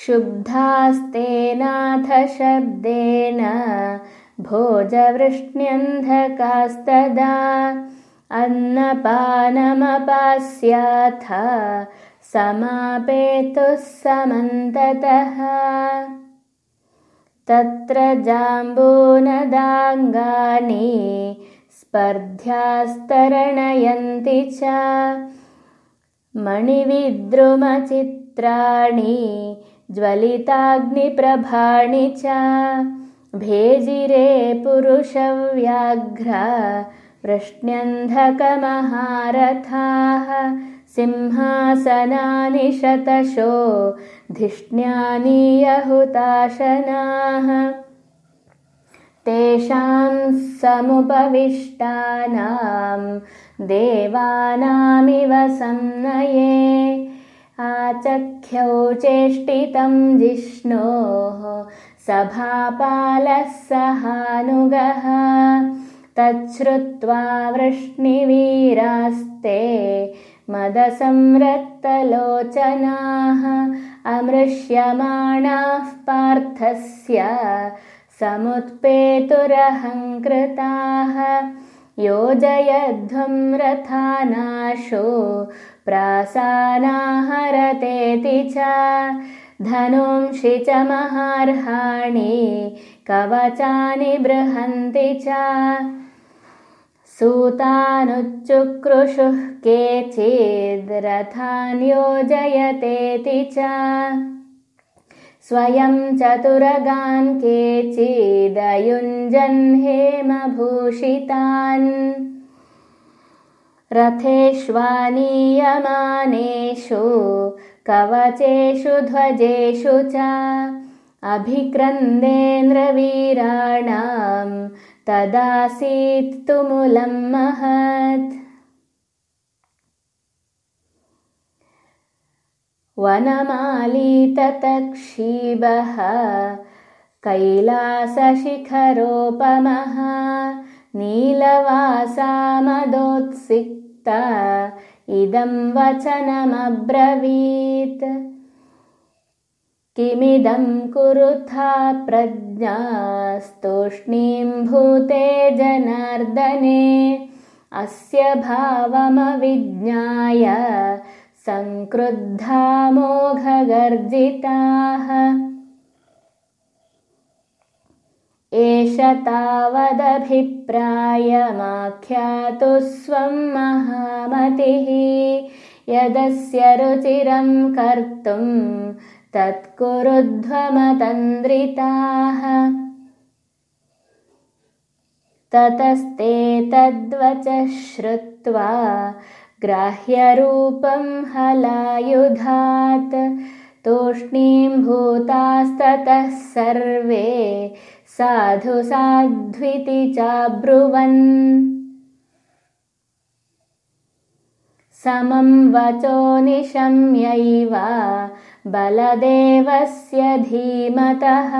क्षुब्धास्तेनाथ शब्देन भोजवृष्ण्यन्धकास्तदा अन्नपानमपास्याथ समापेतुः समन्ततः। तत्र जाम्बूनदाङ्गानि स्पर्ध्यास्तरणयन्ति च मणिविद्रुमचित्राणि ज्वलिताग्निप्रभाणि च भेजिरे पुरुषव्याघ्र वृष्ण्यन्धकमहारथाः सिंहासनानि शतशो धिष्ण्यानीयहुताशनाः तेषां समुपविष्टानां देवानामिव संनये आचख्यौ चेष्टितं जिष्णोः सभापालः सहानुगः तच्छ्रुत्वा वृष्णिवीरास्ते मदसंरक्तलोचनाः अमृष्यमाणाः पार्थस्य समुत्पेतुरहङ्कृताः योजयध्वं रथानाशो प्रासानाहरतेति च धनुंषि च महार्हाणि कवचानि बृहन्ति च सूतानुच्चुक्रुषुः केचिद्रथान् योजयतेति च स्वयं चतुरगान् केचिदयुञ्जन् हेमभूषितान्। रथेष्वानीयमानेषु कवचेषु ध्वजेषु च अभिक्रन्देन्द्रवीराणां तदासीत् तुमुलं महत् वनमालीततक्षीबः कैलासशिखरोपमः नीलवासामदोत्सिक्त इदं वचनमब्रवीत्। किमिदं कुरुथा प्रज्ञास्तूष्णीं भूते जनार्दने अस्य भावमविज्ञाय सङ्क्रुद्धामोघगर्जिताः एष तावदभिप्रायमाख्यातु स्वं महामतिः। यदस्य रुचिरं कर्तुं तत्कुरुध्वमतन्द्रिताः। ततस्ते तद्वच श्रुत्वा ग्राह्यरूपं हलायुधात् तूष्णीम्भूतास्ततः सर्वे साधु साध्विति चाब्रुवन्। समं वचो निशम्यैव बलदेवस्य धीमतः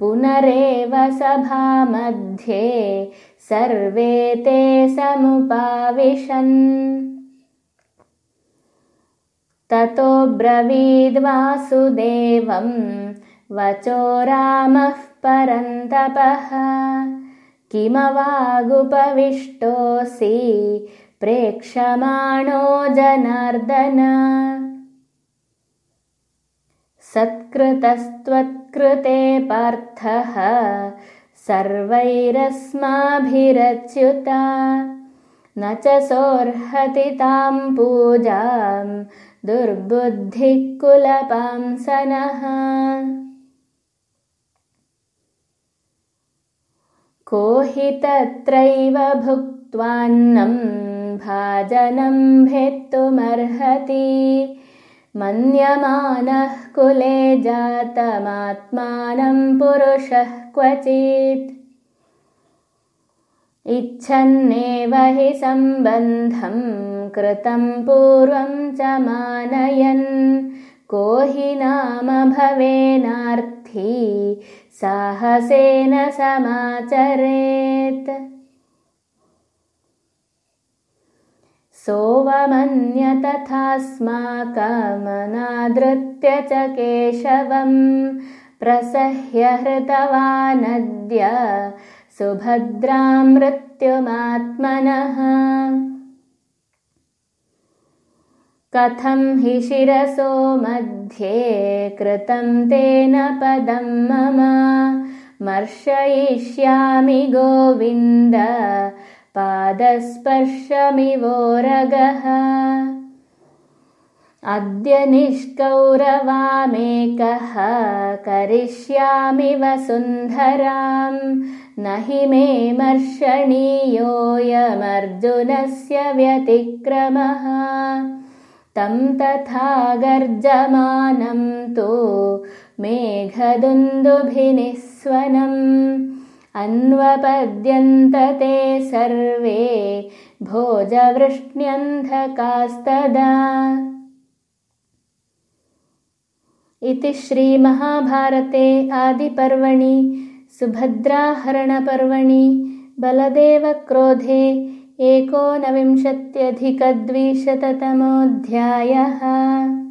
पुनरेव सभामध्ये सर्वे ते समुपाविशन्। ततो ब्रवीद्वासुदेवं वचो रामः परन्तपः। किमवागुपविष्टोऽसि प्रेक्षमाणो जनार्दन। सत्कृतस्त्वत्कृते पार्थः सर्वैरस्माभिरच्युता। न च सोऽर्हति तां पूजां दुर्बुद्धिः कुलपांसनः को हि तत्रैव भुक्त्वान्नं भाजनं भेत्तुमर्हति मन्यमानः कुले जातमात्मानं पुरुषः क्वचित्। इच्छन्नेव हि सम्बन्धं कृतं पूर्वं च मानयन्। को हि नाम भवेनार्थी साहसेन समाचरेत् सोऽवमन्य तथास्माकमनादृत्य च केशवम् प्रसह्य हृतवानद्य सुभद्रां मृत्युमात्मनः कथं हि शिरसो मध्ये कृतं तेन पदं मम। मर्शयिष्यामि गोविन्द पादस्पर्शमिवोरगः। अद्य निष्कौरवामेकः करिष्यामि वसुन्धरां न हि मे मर्षणीयोऽयमर्जुनस्य व्यतिक्रमः। तं तथा गर्जमानं तु मेघदुन्दुभिनिःस्वनम् ते सर्वे भोजवृष्ण्यन्धकास्तदा। इति श्रीमहाभारते आदिपर्वणि सुभद्राहरणपर्वणि बलदेवक्रोधे एकोनविंशत्यधिकद्विशततमोऽध्यायः